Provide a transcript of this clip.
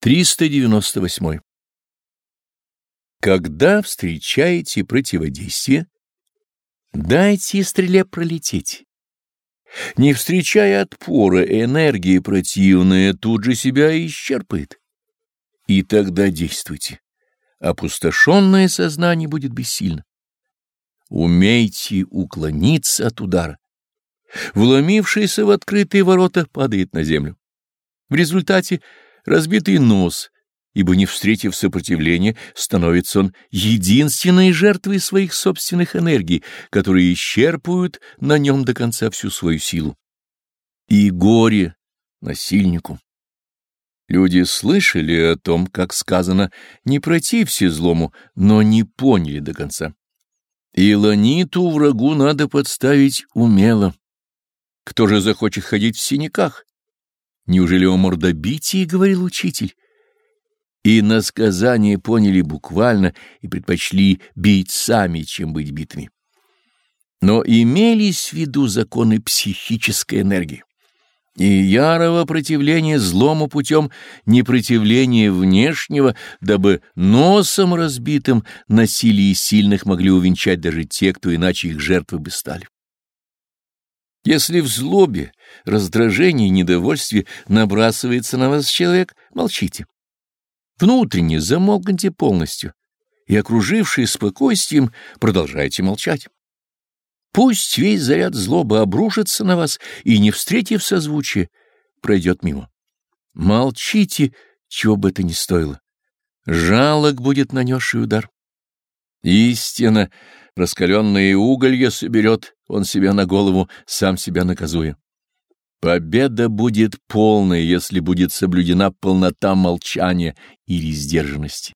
398. Когда встречаете противодействие, дайте стреле пролететь. Не встречая отпора, энергия противная тут же себя исчерпает. И тогда действуйте. Опустошенное сознание будет бессильно. Умейте уклониться от удара. Вломившийся в открытые ворота падает на землю. В результате разбитый нос, ибо не встретив сопротивления, становится он единственной жертвой своих собственных энергий, которые исчерпывают на нем до конца всю свою силу. И горе насильнику. Люди слышали о том, как сказано, не протився злому, но не поняли до конца. И ланиту врагу надо подставить умело. Кто же захочет ходить в синяках? Неужели о мордобитии говорил учитель? И на сказание поняли буквально и предпочли бить сами, чем быть битыми. Но имелись в виду законы психической энергии. И ярого противления злому путем не противления внешнего, дабы носом разбитым насилие сильных могли увенчать даже те, кто иначе их жертвы бы стали. Если в злобе, раздражении недовольстве набрасывается на вас человек, молчите. Внутренне замолкните полностью и, окружившие спокойствием, продолжайте молчать. Пусть весь заряд злобы обрушится на вас и, не встретив созвучия, пройдет мимо. Молчите, чего бы это ни стоило. Жалок будет нанесший удар. Истина, раскаленные уголья соберет он себя на голову, сам себя наказуя. Победа будет полной, если будет соблюдена полнота молчания или сдержанности.